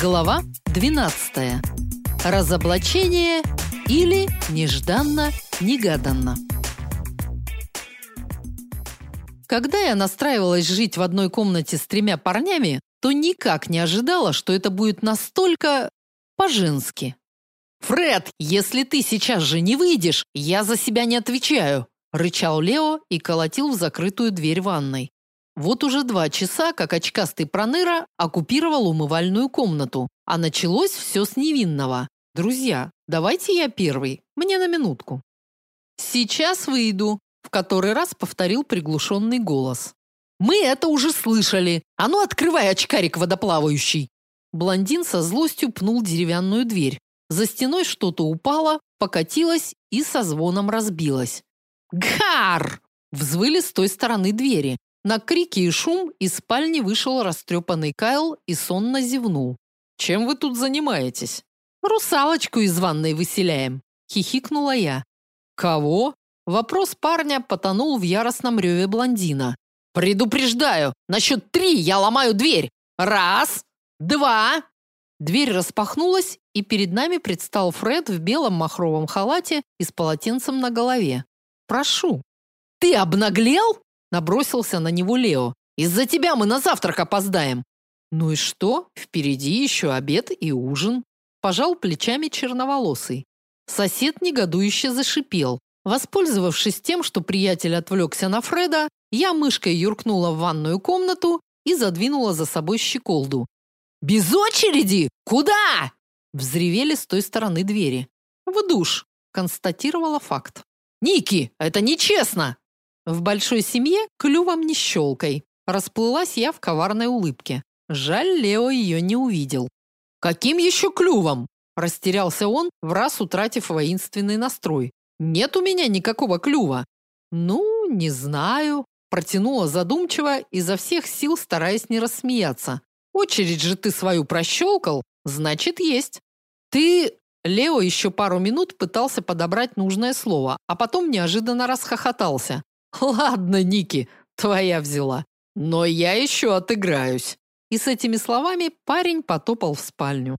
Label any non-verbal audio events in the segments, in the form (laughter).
Глава 12. Разоблачение или нежданно-негаданно. Когда я настраивалась жить в одной комнате с тремя парнями, то никак не ожидала, что это будет настолько по-женски. Фред, если ты сейчас же не выйдешь, я за себя не отвечаю, рычал Лео и колотил в закрытую дверь ванной. Вот уже два часа, как очкастый проныра оккупировал умывальную комнату, а началось все с невинного. Друзья, давайте я первый, мне на минутку. Сейчас выйду, в который раз повторил приглушенный голос. Мы это уже слышали. А ну открывай, очкарик водоплавающий. Блондин со злостью пнул деревянную дверь. За стеной что-то упало, покатилось и со звоном разбилось. Гар! Взвыли с той стороны двери. На крики и шум из спальни вышел растрепанный Кайл и сонно зевнул. Чем вы тут занимаетесь? Русалочку из ванной выселяем, хихикнула я. Кого? Вопрос парня потонул в яростном реве блондина. Предупреждаю, на счет три я ломаю дверь. Раз, два. Дверь распахнулась, и перед нами предстал Фред в белом махровом халате и с полотенцем на голове. Прошу. Ты обнаглел? Набросился на него Лео. Из-за тебя мы на завтрак опоздаем. Ну и что? Впереди еще обед и ужин. Пожал плечами черноволосый. Сосед негодующе зашипел. Воспользовавшись тем, что приятель отвлекся на Фреда, я мышкой юркнула в ванную комнату и задвинула за собой щеколду. Без очереди? Куда? взревели с той стороны двери. В душ, констатировала факт. Ники, это нечестно. В большой семье клювом не щелкай. Расплылась я в коварной улыбке. Жаль, Лео ее не увидел. Каким еще клювом? Растерялся он, в раз утратив воинственный настрой. Нет у меня никакого клюва. Ну, не знаю, протянула задумчиво, изо всех сил стараясь не рассмеяться. Очередь же ты свою прощелкал, значит, есть. Ты Лео еще пару минут пытался подобрать нужное слово, а потом неожиданно расхохотался. (laughs) Ладно, Ники, твоя взяла. Но я еще отыграюсь. И с этими словами парень потопал в спальню.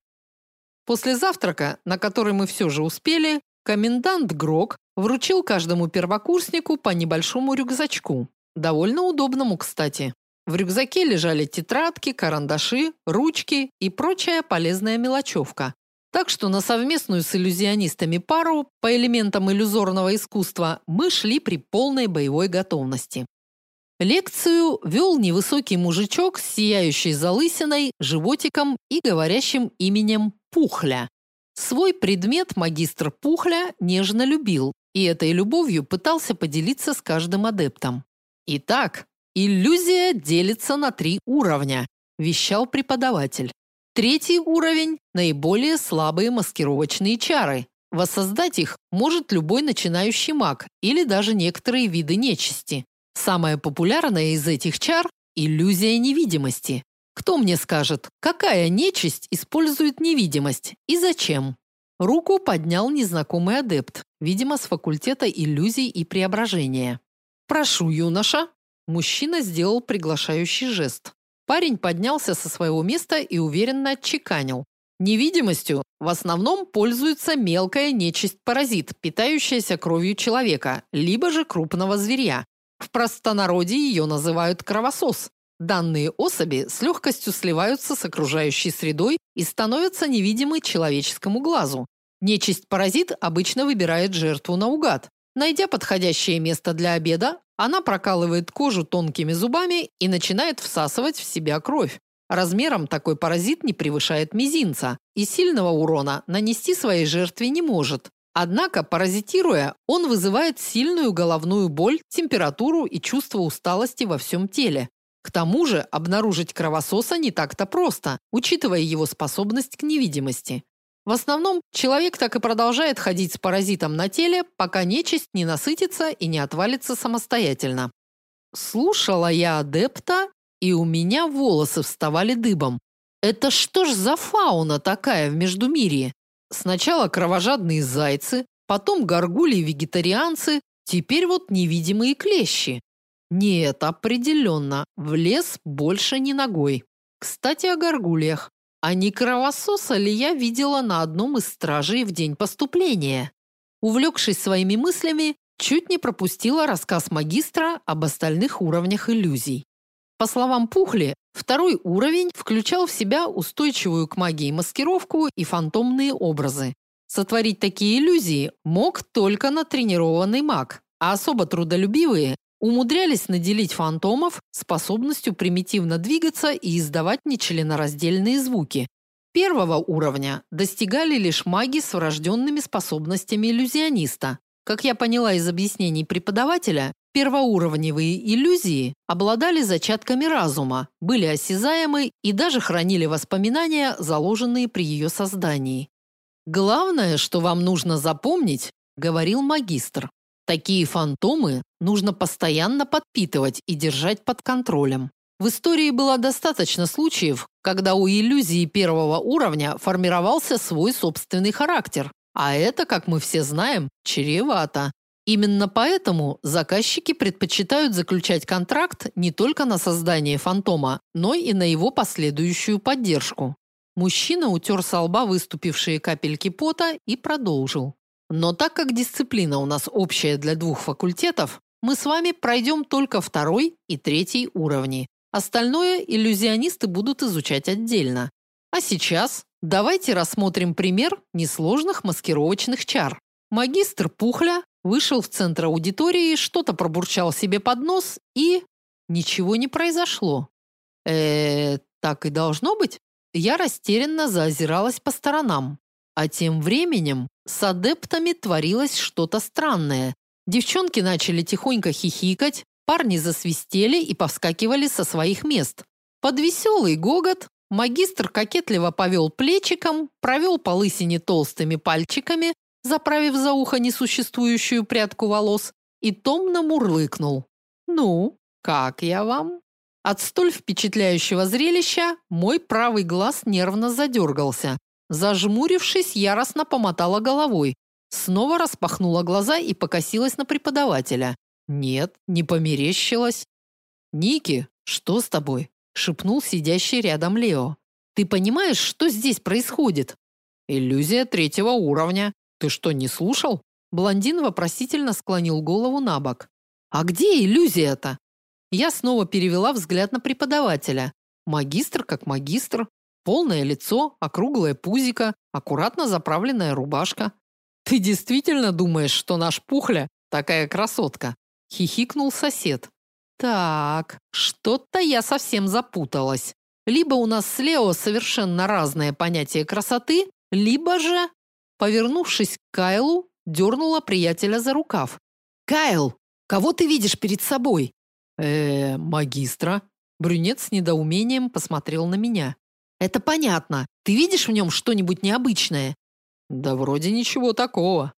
После завтрака, на который мы все же успели, комендант Грок вручил каждому первокурснику по небольшому рюкзачку. Довольно удобному, кстати. В рюкзаке лежали тетрадки, карандаши, ручки и прочая полезная мелочевка. Так что на совместную с иллюзионистами пару по элементам иллюзорного искусства мы шли при полной боевой готовности. Лекцию вел невысокий мужичок с сияющей залысиной, животиком и говорящим именем Пухля. Свой предмет магистр Пухля нежно любил и этой любовью пытался поделиться с каждым адептом. Итак, иллюзия делится на три уровня, вещал преподаватель. Третий уровень наиболее слабые маскировочные чары. Воссоздать их может любой начинающий маг или даже некоторые виды нечисти. Самая популярная из этих чар иллюзия невидимости. Кто мне скажет, какая нечисть использует невидимость и зачем? Руку поднял незнакомый адепт, видимо, с факультета иллюзий и преображения. Прошу, юноша. Мужчина сделал приглашающий жест. Парень поднялся со своего места и уверенно отчеканил: Невидимостью в основном пользуется мелкая нечисть-паразит, питающаяся кровью человека, либо же крупного зверя. В простонародье ее называют кровосос. Данные особи с легкостью сливаются с окружающей средой и становятся невидимы человеческому глазу. Нечисть-паразит обычно выбирает жертву наугад. Найдя подходящее место для обеда, она прокалывает кожу тонкими зубами и начинает всасывать в себя кровь. Размером такой паразит не превышает мизинца и сильного урона нанести своей жертве не может. Однако, паразитируя, он вызывает сильную головную боль, температуру и чувство усталости во всем теле. К тому же, обнаружить кровососа не так-то просто, учитывая его способность к невидимости. В основном человек так и продолжает ходить с паразитом на теле, пока нечисть не насытится и не отвалится самостоятельно. Слушала я адепта, и у меня волосы вставали дыбом. Это что ж за фауна такая в Междумирье? Сначала кровожадные зайцы, потом горгульи-вегетарианцы, теперь вот невидимые клещи. Нет, определенно, в лес больше не ногой. Кстати, о горгульях. А не кровососа ли я видела на одном из стражей в день поступления? Увлекшись своими мыслями, чуть не пропустила рассказ магистра об остальных уровнях иллюзий. По словам Пухли, второй уровень включал в себя устойчивую к магии маскировку и фантомные образы. Сотворить такие иллюзии мог только натренированный маг, а особо трудолюбивые умудрялись наделить фантомов способностью примитивно двигаться и издавать нечленораздельные звуки. Первого уровня достигали лишь маги с врожденными способностями иллюзиониста. Как я поняла из объяснений преподавателя, первоуровневые иллюзии обладали зачатками разума, были осязаемы и даже хранили воспоминания, заложенные при ее создании. Главное, что вам нужно запомнить, говорил магистр. Такие фантомы нужно постоянно подпитывать и держать под контролем. В истории было достаточно случаев, когда у иллюзии первого уровня формировался свой собственный характер, а это, как мы все знаем, чревато. Именно поэтому заказчики предпочитают заключать контракт не только на создание фантома, но и на его последующую поддержку. Мужчина утер со лба выступившие капельки пота и продолжил. Но так как дисциплина у нас общая для двух факультетов, мы с вами пройдем только второй и третий уровни. Остальное иллюзионисты будут изучать отдельно. А сейчас давайте рассмотрим пример несложных маскировочных чар. Магистр Пухля вышел в центр аудитории, что-то пробурчал себе под нос и ничего не произошло. Э, так и должно быть. Я растерянно заозиралась по сторонам. А тем временем с адептами творилось что-то странное. Девчонки начали тихонько хихикать, парни засвистели и повскакивали со своих мест. Под веселый гогот магистр кокетливо повел плечиком, провел по лысине толстыми пальчиками, заправив за ухо несуществующую прядку волос, и томно мурлыкнул. «Ну, как я вам?» От столь впечатляющего зрелища мой правый глаз нервно задергался. Зажмурившись, яростно помотала головой, снова распахнула глаза и покосилась на преподавателя. Нет, не померещилась. Ники, что с тобой? шепнул сидящий рядом Лео. Ты понимаешь, что здесь происходит? Иллюзия третьего уровня. Ты что, не слушал? Блондин вопросительно склонил голову набок. А где иллюзия-то? Я снова перевела взгляд на преподавателя. Магистр как магистр, Полное лицо, округлое пузико, аккуратно заправленная рубашка. Ты действительно думаешь, что наш Пухля такая красотка? хихикнул сосед. Так, что-то я совсем запуталась. Либо у нас с Лео совершенно разное понятие красоты, либо же, повернувшись к Кайлу, дернула приятеля за рукав. Кайл, кого ты видишь перед собой? Э, магистра. Брюнет с недоумением посмотрел на меня. Это понятно. Ты видишь в нем что-нибудь необычное? Да вроде ничего такого.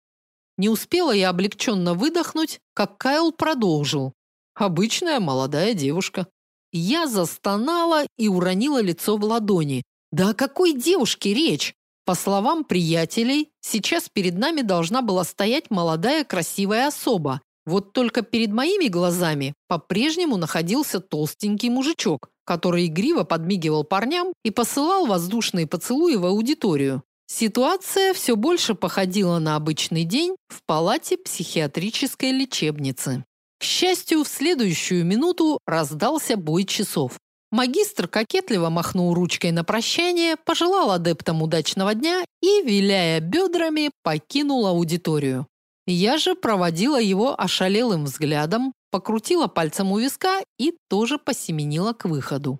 Не успела я облегченно выдохнуть, как Кайл продолжил. Обычная молодая девушка. Я застонала и уронила лицо в ладони. Да о какой девушке речь? По словам приятелей, сейчас перед нами должна была стоять молодая красивая особа. Вот только перед моими глазами по-прежнему находился толстенький мужичок, который игриво подмигивал парням и посылал воздушные поцелуи в аудиторию. Ситуация все больше походила на обычный день в палате психиатрической лечебницы. К счастью, в следующую минуту раздался бой часов. Магистр кокетливо махнул ручкой на прощание, пожелал адептам удачного дня и, виляя бедрами, покинул аудиторию. Я же проводила его ошалелым взглядом, покрутила пальцем у виска и тоже посеменила к выходу.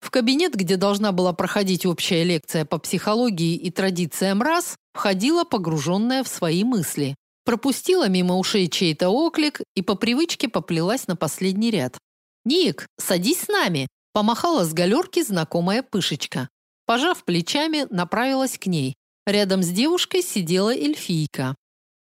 В кабинет, где должна была проходить общая лекция по психологии и традициям рас, входила погруженная в свои мысли. Пропустила мимо ушей чей-то оклик и по привычке поплелась на последний ряд. «Ник, садись с нами!» – помахала с галерки знакомая пышечка. Пожав плечами, направилась к ней. Рядом с девушкой сидела эльфийка.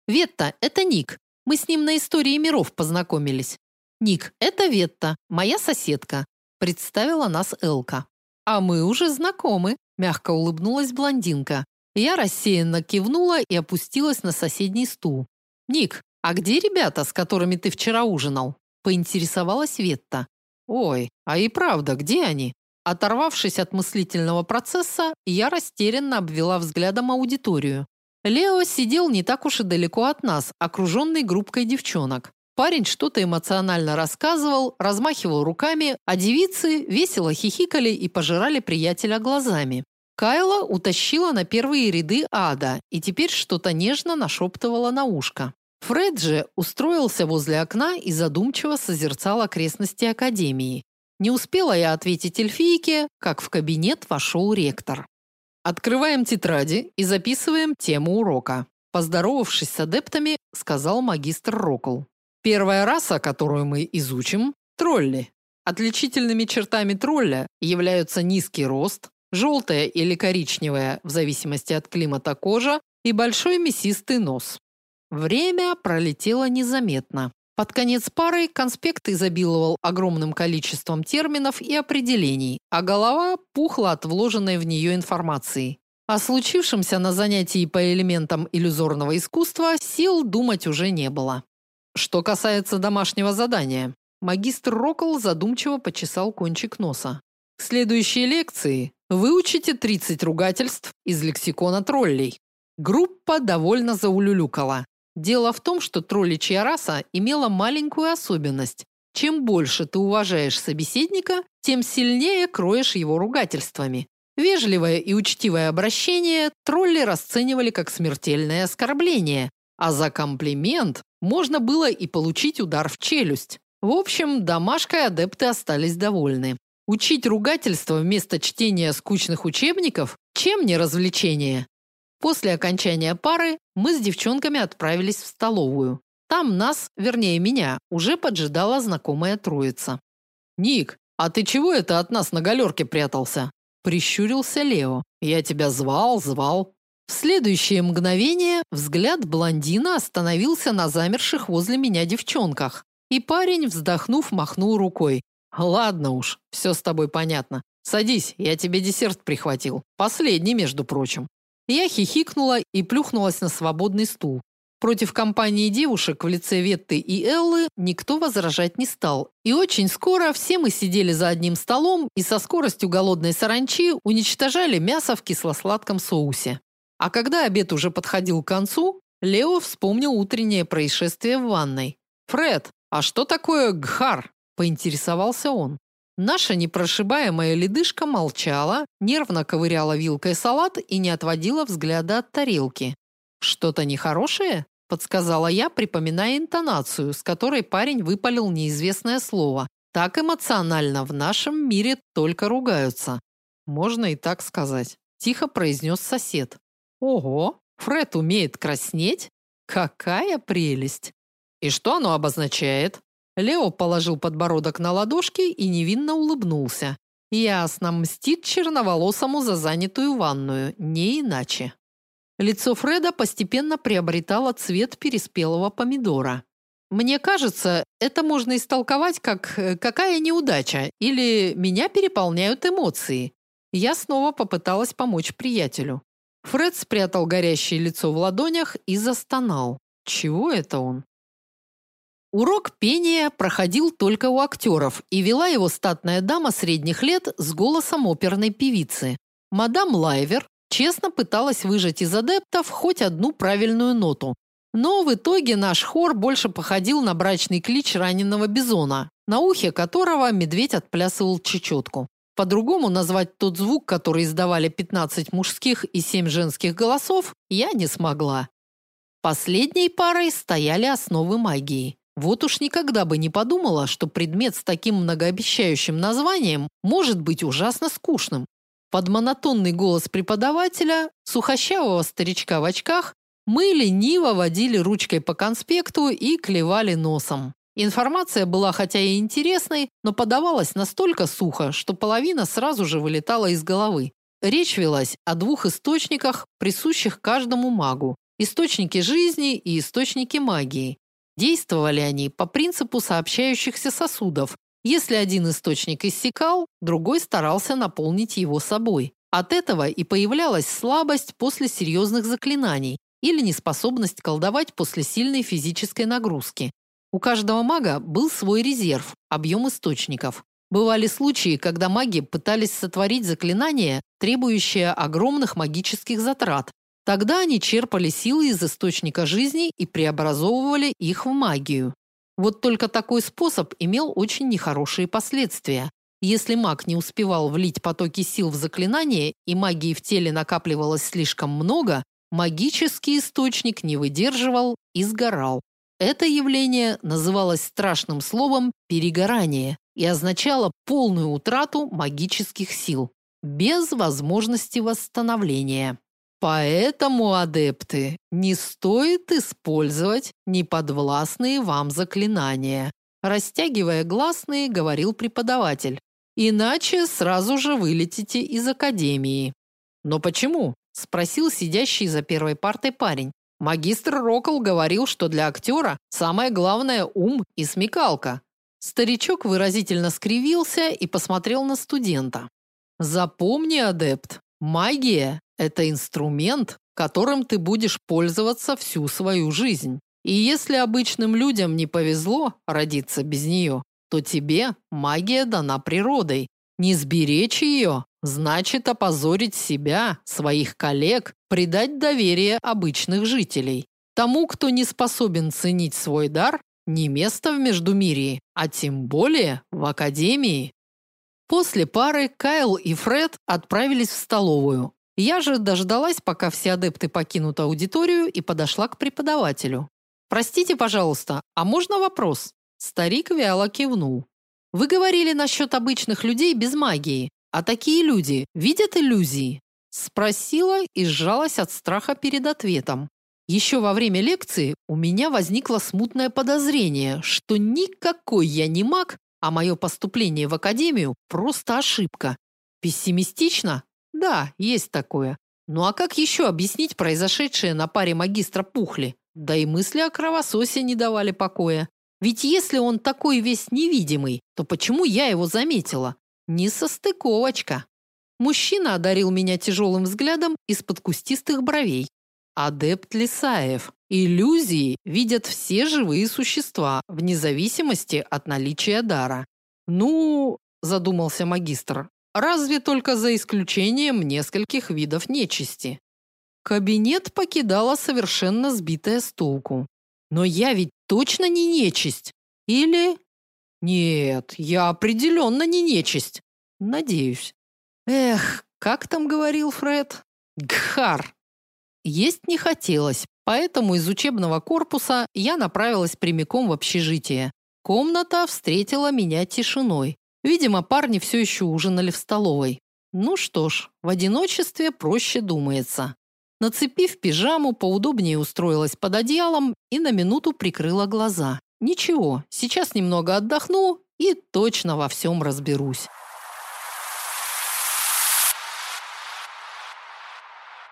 «Ветта, это Ник. Мы с ним на истории миров познакомились. Ник, это Ветта, моя соседка, представила нас Элка. А мы уже знакомы, мягко улыбнулась блондинка. Я рассеянно кивнула и опустилась на соседний стул. Ник, а где ребята, с которыми ты вчера ужинал? поинтересовалась Ветта. Ой, а и правда, где они? Оторвавшись от мыслительного процесса, я растерянно обвела взглядом аудиторию. Лео сидел не так уж и далеко от нас, окруженный группкой девчонок. Парень что-то эмоционально рассказывал, размахивал руками, а девицы весело хихикали и пожирали приятеля глазами. Кайла утащила на первые ряды ада и теперь что-то нежно нашептывала на ушко. Фред же устроился возле окна и задумчиво созерцал окрестности академии. Не успела я ответить эльфийке, как в кабинет вошел ректор. Открываем тетради и записываем тему урока. Поздоровавшись с адептами, сказал магистр Рокл. Первая раса, которую мы изучим тролли. Отличительными чертами тролля являются низкий рост, желтая или коричневая, в зависимости от климата кожа, и большой мясистый нос. Время пролетело незаметно. Под конец пары конспект изобиловал огромным количеством терминов и определений, а голова пухла от вложенной в нее информации. О случившемся на занятии по элементам иллюзорного искусства сил думать уже не было. Что касается домашнего задания, магистр Рокл задумчиво почесал кончик носа. К следующей лекции Выучите 30 ругательств из лексикона троллей. Группа довольно заулюлюкала. Дело в том, что тролличья раса имела маленькую особенность. Чем больше ты уважаешь собеседника, тем сильнее кроешь его ругательствами. Вежливое и учтивое обращение тролли расценивали как смертельное оскорбление, а за комплимент можно было и получить удар в челюсть. В общем, домашкой адепты остались довольны. Учить ругательство вместо чтения скучных учебников чем не развлечение? После окончания пары мы с девчонками отправились в столовую. Там нас, вернее меня, уже поджидала знакомая троица. Ник, а ты чего это от нас на галерке прятался? прищурился Лео. Я тебя звал, звал. В следующее мгновение взгляд блондина остановился на замерших возле меня девчонках, и парень, вздохнув, махнул рукой. Ладно уж, все с тобой понятно. Садись, я тебе десерт прихватил. Последний, между прочим. Я хихикнула и плюхнулась на свободный стул. Против компании девушек в лице Ветты и Эллы никто возражать не стал. И очень скоро все мы сидели за одним столом и со скоростью голодной саранчи уничтожали мясо в кисло-сладком соусе. А когда обед уже подходил к концу, Лео вспомнил утреннее происшествие в ванной. Фред, а что такое гхар? поинтересовался он. Наша непрошибаемая ледышка молчала, нервно ковыряла вилкой салат и не отводила взгляда от тарелки. Что-то нехорошее? подсказала я, припоминая интонацию, с которой парень выпалил неизвестное слово. Так эмоционально в нашем мире только ругаются. Можно и так сказать, тихо произнес сосед. Ого, Фред умеет краснеть? Какая прелесть. И что оно обозначает? Лео положил подбородок на ладошки и невинно улыбнулся. Ясно, мстит черноволосому за занятую ванную, не иначе. Лицо Фреда постепенно приобретало цвет переспелого помидора. Мне кажется, это можно истолковать как э, какая неудача или меня переполняют эмоции. Я снова попыталась помочь приятелю. Фред спрятал горящее лицо в ладонях и застонал. Чего это он? Урок пения проходил только у актеров, и вела его статная дама средних лет с голосом оперной певицы. Мадам Лайвер честно пыталась выжать из адептов хоть одну правильную ноту. Но в итоге наш хор больше походил на брачный клич раненого бизона, на ухе которого медведь отплясывал чечетку. По-другому назвать тот звук, который издавали 15 мужских и 7 женских голосов, я не смогла. Последней парой стояли основы магии. Вот уж никогда бы не подумала, что предмет с таким многообещающим названием может быть ужасно скучным. Под монотонный голос преподавателя, сухощавого старичка в очках, мы лениво водили ручкой по конспекту и клевали носом. Информация была хотя и интересной, но подавалась настолько сухо, что половина сразу же вылетала из головы. Речь велась о двух источниках, присущих каждому магу: источники жизни и источники магии. Действовали они по принципу сообщающихся сосудов. Если один источник иссякал, другой старался наполнить его собой. От этого и появлялась слабость после серьезных заклинаний или неспособность колдовать после сильной физической нагрузки. У каждого мага был свой резерв, объем источников. Бывали случаи, когда маги пытались сотворить заклинание, требующее огромных магических затрат. Тогда они черпали силы из источника жизни и преобразовывали их в магию. Вот только такой способ имел очень нехорошие последствия. Если маг не успевал влить потоки сил в заклинание и магии в теле накапливалось слишком много, магический источник не выдерживал и сгорал. Это явление называлось страшным словом перегорание и означало полную утрату магических сил без возможности восстановления. Поэтому, адепты, не стоит использовать неподвластные вам заклинания, растягивая гласные, говорил преподаватель. Иначе сразу же вылетите из академии. Но почему? спросил сидящий за первой партой парень. Магистр Рокл говорил, что для актера самое главное ум и смекалка. Старичок выразительно скривился и посмотрел на студента. Запомни, адепт, магия это инструмент, которым ты будешь пользоваться всю свою жизнь. И если обычным людям не повезло родиться без нее, то тебе магия дана природой. Не сберечь ее значит опозорить себя, своих коллег, предать доверие обычных жителей. Тому, кто не способен ценить свой дар, не место в Междумирье, а тем более в академии. После пары Кайл и Фред отправились в столовую, я же дождалась, пока все адепты покинут аудиторию и подошла к преподавателю. Простите, пожалуйста, а можно вопрос? Старик вяло кивнул. Вы говорили насчет обычных людей без магии, а такие люди видят иллюзии? спросила и сжалась от страха перед ответом. Еще во время лекции у меня возникло смутное подозрение, что никакой я не маг, а мое поступление в академию просто ошибка. Пессимистично? Да, есть такое. Ну а как еще объяснить произошедшее на паре магистра Пухли? Да и мысли о кровососе не давали покоя. Ведь если он такой весь невидимый, то почему я его заметила? Не состыковочка. Мужчина одарил меня тяжелым взглядом из-под кустистых бровей. Адепт Лисаев. Иллюзии видят все живые существа, вне зависимости от наличия дара. Ну, задумался магистр разве только за исключением нескольких видов нечисти. Кабинет покидала совершенно сбитая с толку. Но я ведь точно не нечисть. Или Нет, я определенно не нечисть. Надеюсь. Эх, как там говорил Фред? Гхар. Есть не хотелось, поэтому из учебного корпуса я направилась прямиком в общежитие. Комната встретила меня тишиной. Видимо, парни все еще ужинали в столовой. Ну что ж, в одиночестве проще думается. Нацепив пижаму, поудобнее устроилась под одеялом и на минуту прикрыла глаза. Ничего, сейчас немного отдохну и точно во всем разберусь.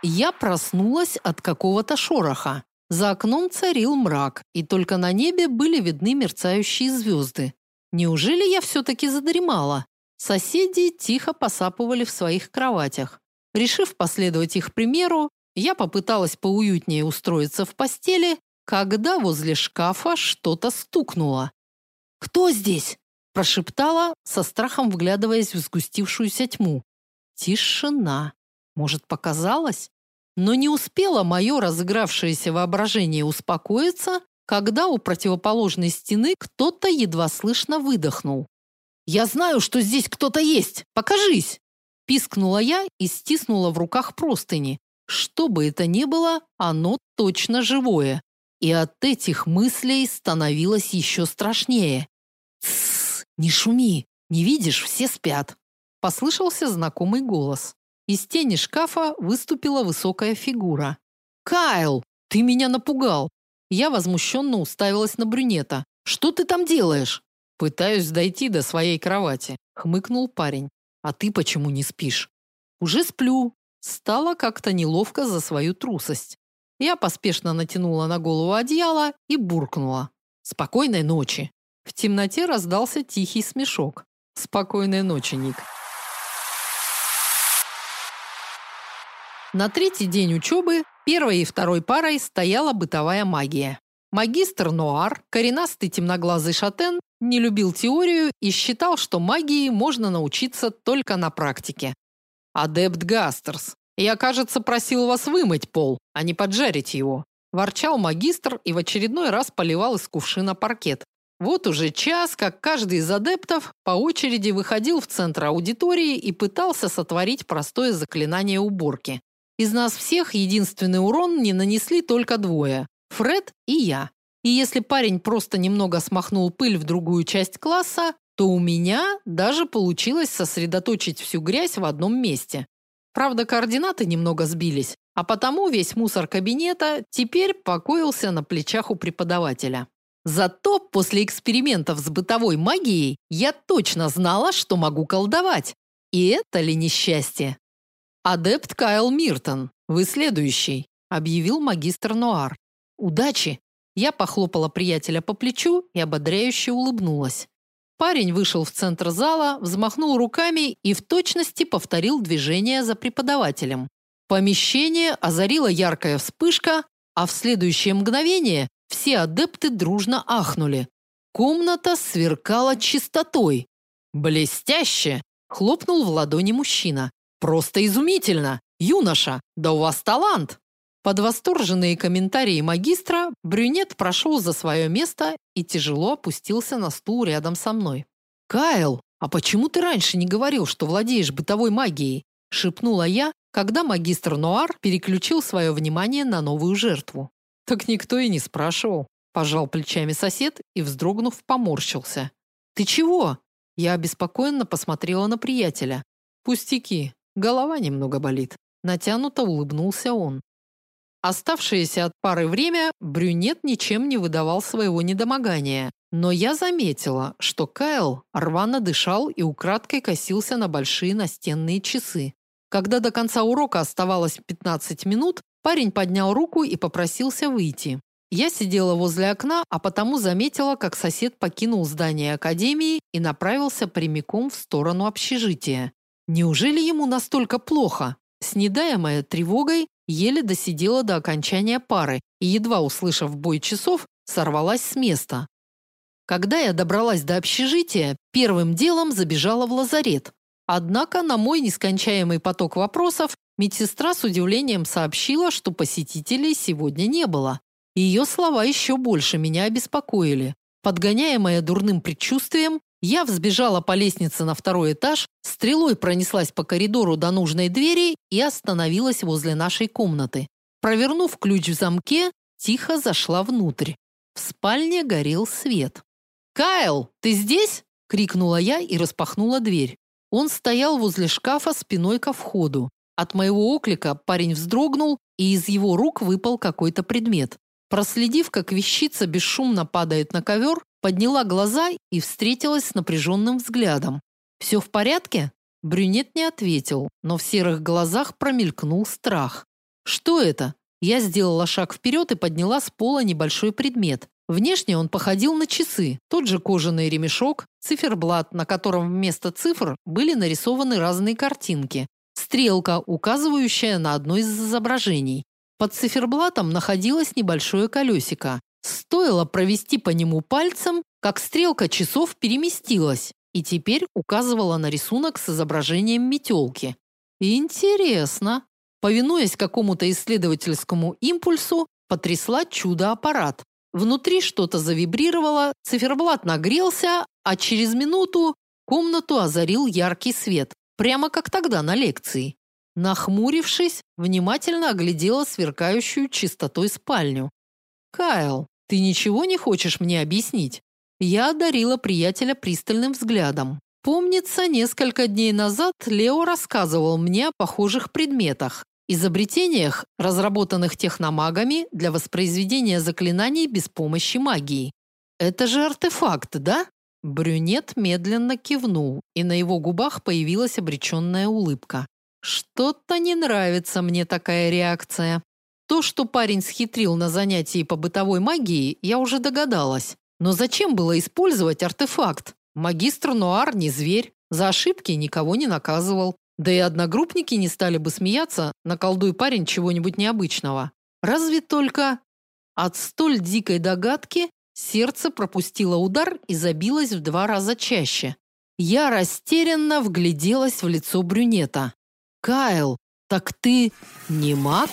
Я проснулась от какого-то шороха. За окном царил мрак, и только на небе были видны мерцающие звезды. Неужели я все-таки задремала? Соседи тихо посапывали в своих кроватях. Решив последовать их примеру, я попыталась поуютнее устроиться в постели, когда возле шкафа что-то стукнуло. «Кто здесь?» – прошептала, со страхом вглядываясь в сгустившуюся тьму. Тишина. Может, показалось? Но не успело мое разыгравшееся воображение успокоиться, когда у противоположной стены кто-то едва слышно выдохнул. «Я знаю, что здесь кто-то есть! Покажись!» Пискнула я и стиснула в руках простыни. Что бы это ни было, оно точно живое. И от этих мыслей становилось еще страшнее. «Тссс, не шуми! Не видишь, все спят!» Послышался знакомый голос. Из тени шкафа выступила высокая фигура. «Кайл, ты меня напугал! Я возмущенно уставилась на брюнета. Что ты там делаешь? Пытаюсь дойти до своей кровати, хмыкнул парень. А ты почему не спишь? Уже сплю. Стало как-то неловко за свою трусость. Я поспешно натянула на голову одеяло и буркнула: "Спокойной ночи". В темноте раздался тихий смешок. "Спокойной ночи, Ник". На третий день учебы первой и второй парой стояла бытовая магия. Магистр Нуар, коренастый темноглазый шатен, не любил теорию и считал, что магии можно научиться только на практике. Адепт Гастерс, я, кажется, просил вас вымыть пол, а не поджарить его, ворчал магистр и в очередной раз поливал из кувшина паркет. Вот уже час, как каждый из адептов по очереди выходил в центр аудитории и пытался сотворить простое заклинание уборки. Из нас всех единственный урон не нанесли только двое Фред и я. И если парень просто немного смахнул пыль в другую часть класса, то у меня даже получилось сосредоточить всю грязь в одном месте. Правда, координаты немного сбились, а потому весь мусор кабинета теперь покоился на плечах у преподавателя. Зато после экспериментов с бытовой магией я точно знала, что могу колдовать. И это ли несчастье? Адепт Кайл Миртон, вы следующий, объявил магистр Нуар. Удачи. Я похлопала приятеля по плечу и ободряюще улыбнулась. Парень вышел в центр зала, взмахнул руками и в точности повторил движение за преподавателем. Помещение озарила яркая вспышка, а в следующее мгновение все адепты дружно ахнули. Комната сверкала чистотой. Блестяще, хлопнул в ладони мужчина. Просто изумительно. Юноша, да у вас талант. Под восторженные комментарии магистра брюнет прошел за свое место и тяжело опустился на стул рядом со мной. Кайл, а почему ты раньше не говорил, что владеешь бытовой магией? шепнула я, когда магистр Нуар переключил свое внимание на новую жертву. Так никто и не спрашивал, пожал плечами сосед и вздрогнув поморщился. Ты чего? Я обеспокоенно посмотрела на приятеля. Пустяки, голова немного болит. Натянуто улыбнулся он. Оставшееся от пары время брюнет ничем не выдавал своего недомогания, но я заметила, что Кайл рвано дышал и украдкой косился на большие настенные часы. Когда до конца урока оставалось 15 минут, парень поднял руку и попросился выйти. Я сидела возле окна, а потому заметила, как сосед покинул здание академии и направился прямиком в сторону общежития. Неужели ему настолько плохо? Снедаемая тревогой, еле досидела до окончания пары и едва услышав бой часов, сорвалась с места. Когда я добралась до общежития, первым делом забежала в лазарет. Однако на мой нескончаемый поток вопросов медсестра с удивлением сообщила, что посетителей сегодня не было. Ее слова еще больше меня обеспокоили. Подгоняемая дурным предчувствием, я взбежала по лестнице на второй этаж, стрелой пронеслась по коридору до нужной двери и остановилась возле нашей комнаты. Провернув ключ в замке, тихо зашла внутрь. В спальне горел свет. "Кайл, ты здесь?" крикнула я и распахнула дверь. Он стоял возле шкафа спиной ко входу. От моего оклика парень вздрогнул, и из его рук выпал какой-то предмет. Проследив, как вещица бесшумно падает на ковер, подняла глаза и встретилась с напряженным взглядом. «Все в порядке? Брюнет не ответил, но в серых глазах промелькнул страх. Что это? Я сделала шаг вперед и подняла с пола небольшой предмет. Внешне он походил на часы. Тот же кожаный ремешок, циферблат, на котором вместо цифр были нарисованы разные картинки. Стрелка, указывающая на одно из изображений. Под циферблатом находилось небольшое колесико. Стоило провести по нему пальцем, как стрелка часов переместилась и теперь указывала на рисунок с изображением метелки. Интересно. Повинуясь какому-то исследовательскому импульсу, потрясла чудо-аппарат. Внутри что-то завибрировало, циферблат нагрелся, а через минуту комнату озарил яркий свет, прямо как тогда на лекции. Нахмурившись, внимательно оглядела сверкающую чистотой спальню. Кайл, ты ничего не хочешь мне объяснить? Я одарила приятеля пристальным взглядом. Помнится, несколько дней назад Лео рассказывал мне о похожих предметах, изобретениях, разработанных техномагами для воспроизведения заклинаний без помощи магии. Это же артефакт, да? Брюнет медленно кивнул, и на его губах появилась обреченная улыбка. Что-то не нравится мне такая реакция. То, что парень схитрил на занятии по бытовой магии, я уже догадалась. Но зачем было использовать артефакт? Магистр Нуар не зверь, за ошибки никого не наказывал. Да и одногруппники не стали бы смеяться, наколдуй парень чего-нибудь необычного. Разве только От столь дикой догадки сердце пропустило удар и забилось в два раза чаще. Я растерянно вгляделась в лицо брюнета. Кайл, так ты не маг?